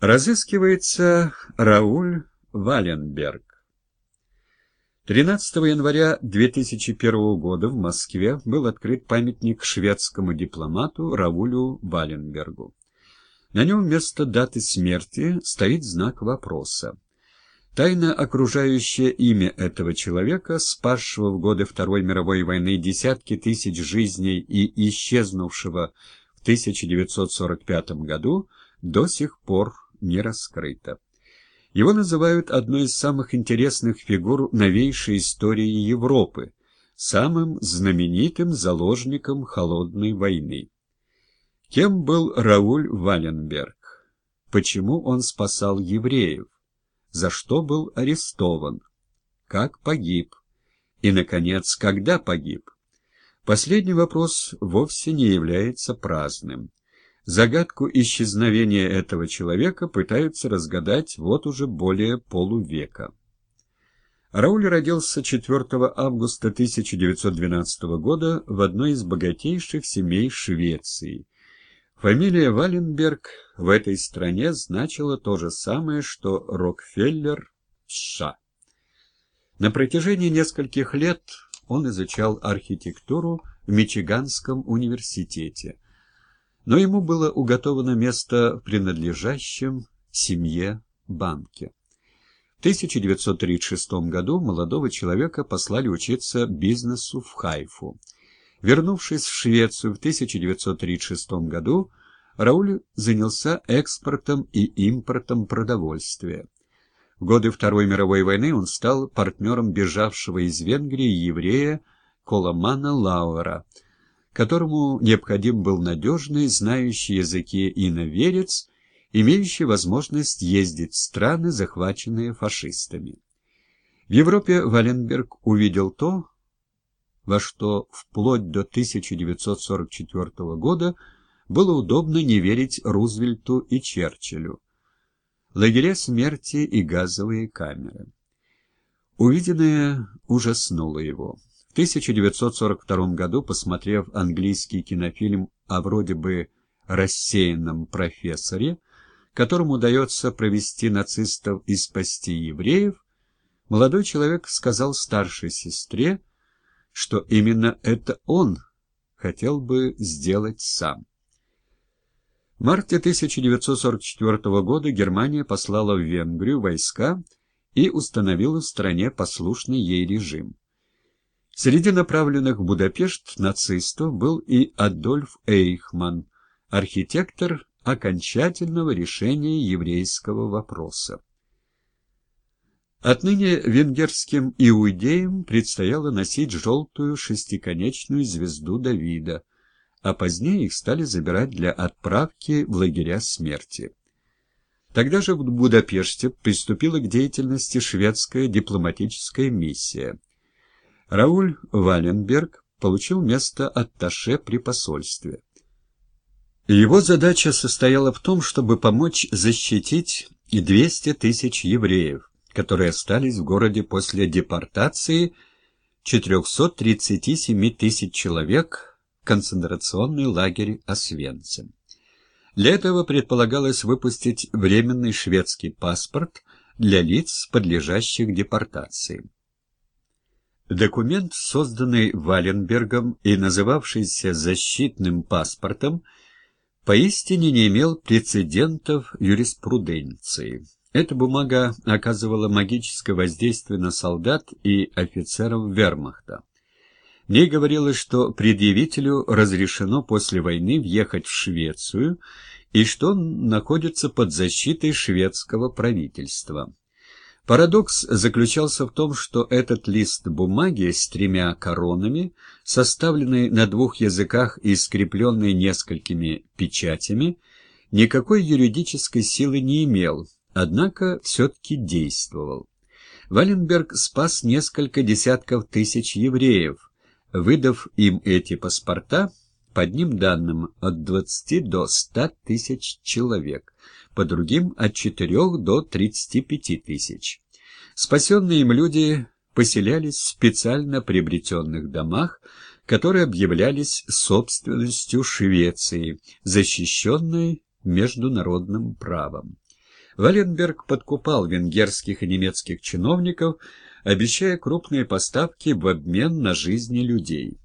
Разыскивается Рауль Валенберг. 13 января 2001 года в Москве был открыт памятник шведскому дипломату Раулю Валенбергу. На нем вместо даты смерти стоит знак вопроса. Тайна, окружающая имя этого человека, спасшего в годы Второй мировой войны десятки тысяч жизней и исчезнувшего в 1945 году, до сих пор не раскрыта. Его называют одной из самых интересных фигур новейшей истории Европы, самым знаменитым заложником Холодной войны. Кем был Рауль Валенберг? Почему он спасал евреев? За что был арестован? Как погиб? И, наконец, когда погиб? Последний вопрос вовсе не является праздным. Загадку исчезновения этого человека пытаются разгадать вот уже более полувека. Рауль родился 4 августа 1912 года в одной из богатейших семей Швеции. Фамилия Валенберг в этой стране значила то же самое, что Рокфеллер в США. На протяжении нескольких лет он изучал архитектуру в Мичиганском университете – но ему было уготовано место в принадлежащем семье банке. В 1936 году молодого человека послали учиться бизнесу в Хайфу. Вернувшись в Швецию в 1936 году, Рауль занялся экспортом и импортом продовольствия. В годы Второй мировой войны он стал партнером бежавшего из Венгрии еврея Коломана Лауэра – которому необходим был надежный, знающий языки иноверец, имеющий возможность ездить в страны, захваченные фашистами. В Европе Валенберг увидел то, во что вплоть до 1944 года было удобно не верить Рузвельту и Черчиллю. Лагеря смерти и газовые камеры. Увиденное ужаснуло его. В 1942 году, посмотрев английский кинофильм о вроде бы рассеянном профессоре, которому удается провести нацистов и спасти евреев, молодой человек сказал старшей сестре, что именно это он хотел бы сделать сам. В марте 1944 года Германия послала в Венгрию войска и установила в стране послушный ей режим. Среди направленных в Будапешт нацистов был и Адольф Эйхман, архитектор окончательного решения еврейского вопроса. Отныне венгерским иудеям предстояло носить желтую шестиконечную звезду Давида, а позднее их стали забирать для отправки в лагеря смерти. Тогда же в Будапеште приступила к деятельности шведская дипломатическая миссия – Рауль Валенберг получил место атташе при посольстве. Его задача состояла в том, чтобы помочь защитить 200 тысяч евреев, которые остались в городе после депортации 437 тысяч человек в концентрационный лагерь Освенцим. Для этого предполагалось выпустить временный шведский паспорт для лиц, подлежащих депортации. Документ, созданный Валенбергом и называвшийся защитным паспортом, поистине не имел прецедентов юриспруденции. Эта бумага оказывала магическое воздействие на солдат и офицеров вермахта. В ней говорилось, что предъявителю разрешено после войны въехать в Швецию и что он находится под защитой шведского правительства. Парадокс заключался в том, что этот лист бумаги с тремя коронами, составленный на двух языках и скрепленный несколькими печатями, никакой юридической силы не имел, однако все-таки действовал. Валенберг спас несколько десятков тысяч евреев, выдав им эти паспорта, по одним данным, от 20 до 100 тысяч человек, по другим – от 4 до 35 тысяч. Спасенные им люди поселялись в специально приобретенных домах, которые объявлялись собственностью Швеции, защищенной международным правом. Валенберг подкупал венгерских и немецких чиновников, обещая крупные поставки в обмен на жизни людей.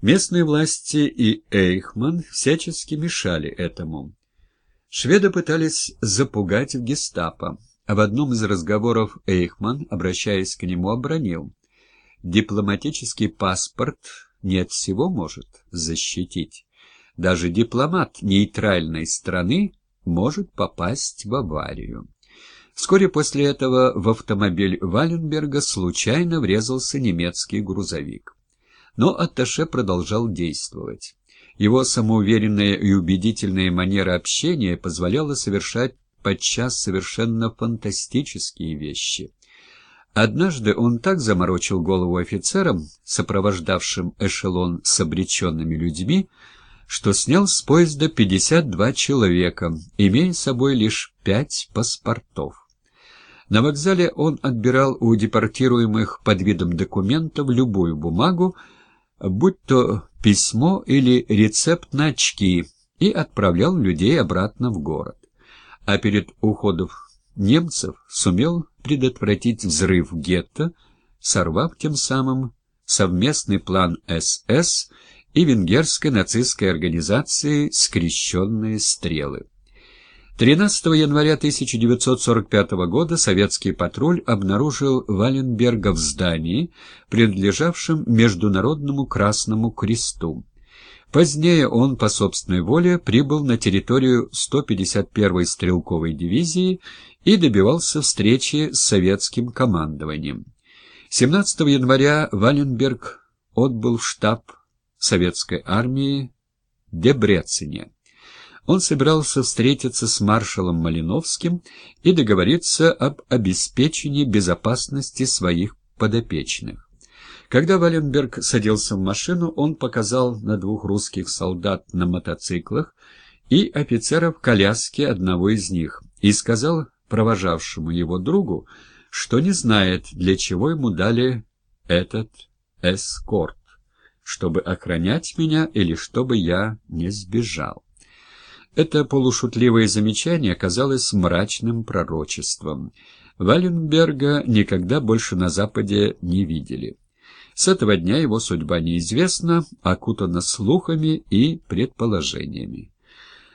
Местные власти и Эйхман всячески мешали этому. Шведы пытались запугать гестапо, а в одном из разговоров Эйхман, обращаясь к нему, обронил. Дипломатический паспорт не от всего может защитить. Даже дипломат нейтральной страны может попасть в аварию. Вскоре после этого в автомобиль Валенберга случайно врезался немецкий грузовик. Но Атташе продолжал действовать. Его самоуверенная и убедительная манера общения позволяла совершать подчас совершенно фантастические вещи. Однажды он так заморочил голову офицерам, сопровождавшим эшелон с обреченными людьми, что снял с поезда 52 человека, имея с собой лишь пять паспортов. На вокзале он отбирал у депортируемых под видом документов любую бумагу, будь то письмо или рецепт на очки, и отправлял людей обратно в город. А перед уходом немцев сумел предотвратить взрыв гетто, сорвав тем самым совместный план СС и венгерской нацистской организации «Скрещенные стрелы». 13 января 1945 года советский патруль обнаружил Валенберга в здании, принадлежавшем Международному Красному Кресту. Позднее он по собственной воле прибыл на территорию 151-й стрелковой дивизии и добивался встречи с советским командованием. 17 января Валенберг отбыл в штаб советской армии Дебрецине. Он собирался встретиться с маршалом Малиновским и договориться об обеспечении безопасности своих подопечных. Когда Валенберг садился в машину, он показал на двух русских солдат на мотоциклах и офицера в коляске одного из них и сказал провожавшему его другу, что не знает, для чего ему дали этот эскорт, чтобы охранять меня или чтобы я не сбежал. Это полушутливое замечание оказалось мрачным пророчеством. Валенберга никогда больше на Западе не видели. С этого дня его судьба неизвестна, окутана слухами и предположениями.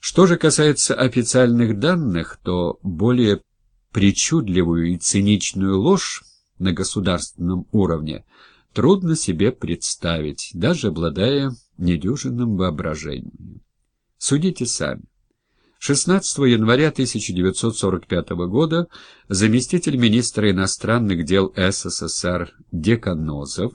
Что же касается официальных данных, то более причудливую и циничную ложь на государственном уровне трудно себе представить, даже обладая недюжинным воображением. Судите сами. 16 января 1945 года заместитель министра иностранных дел СССР Деканозов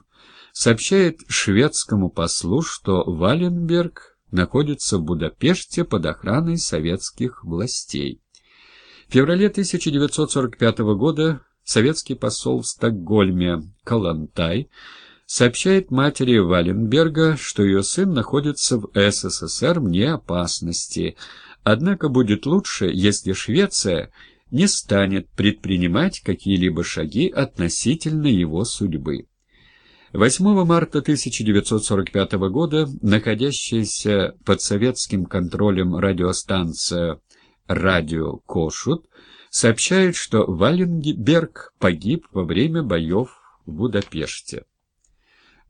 сообщает шведскому послу, что Валенберг находится в Будапеште под охраной советских властей. В феврале 1945 года советский посол в Стокгольме Калантай сообщает матери Валенберга, что ее сын находится в СССР вне опасности, однако будет лучше, если Швеция не станет предпринимать какие-либо шаги относительно его судьбы. 8 марта 1945 года находящаяся под советским контролем радиостанция «Радио Кошут» сообщает, что Валенберг погиб во время боев в Будапеште.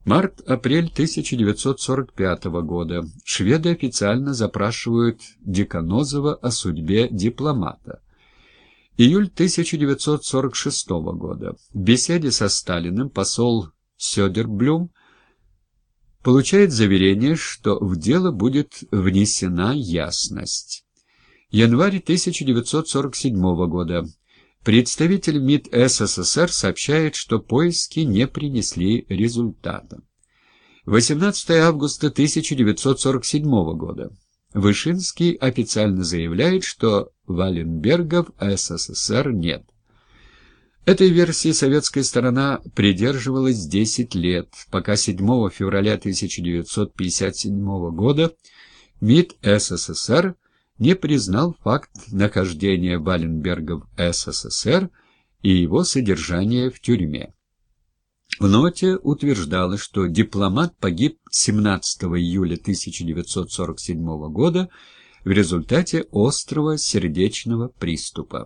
Март-апрель 1945 года. Шведы официально запрашивают Деканозова о судьбе дипломата. Июль 1946 года. В беседе со Сталиным посол Сёдерблюм получает заверение, что в дело будет внесена ясность. Январь 1947 года. Представитель МИД СССР сообщает, что поиски не принесли результата. 18 августа 1947 года. Вышинский официально заявляет, что Валенбергов СССР нет. Этой версии советская сторона придерживалась 10 лет, пока 7 февраля 1957 года МИД СССР не признал факт нахождения Валенберга в СССР и его содержания в тюрьме. В ноте утверждалось, что дипломат погиб 17 июля 1947 года в результате острого сердечного приступа.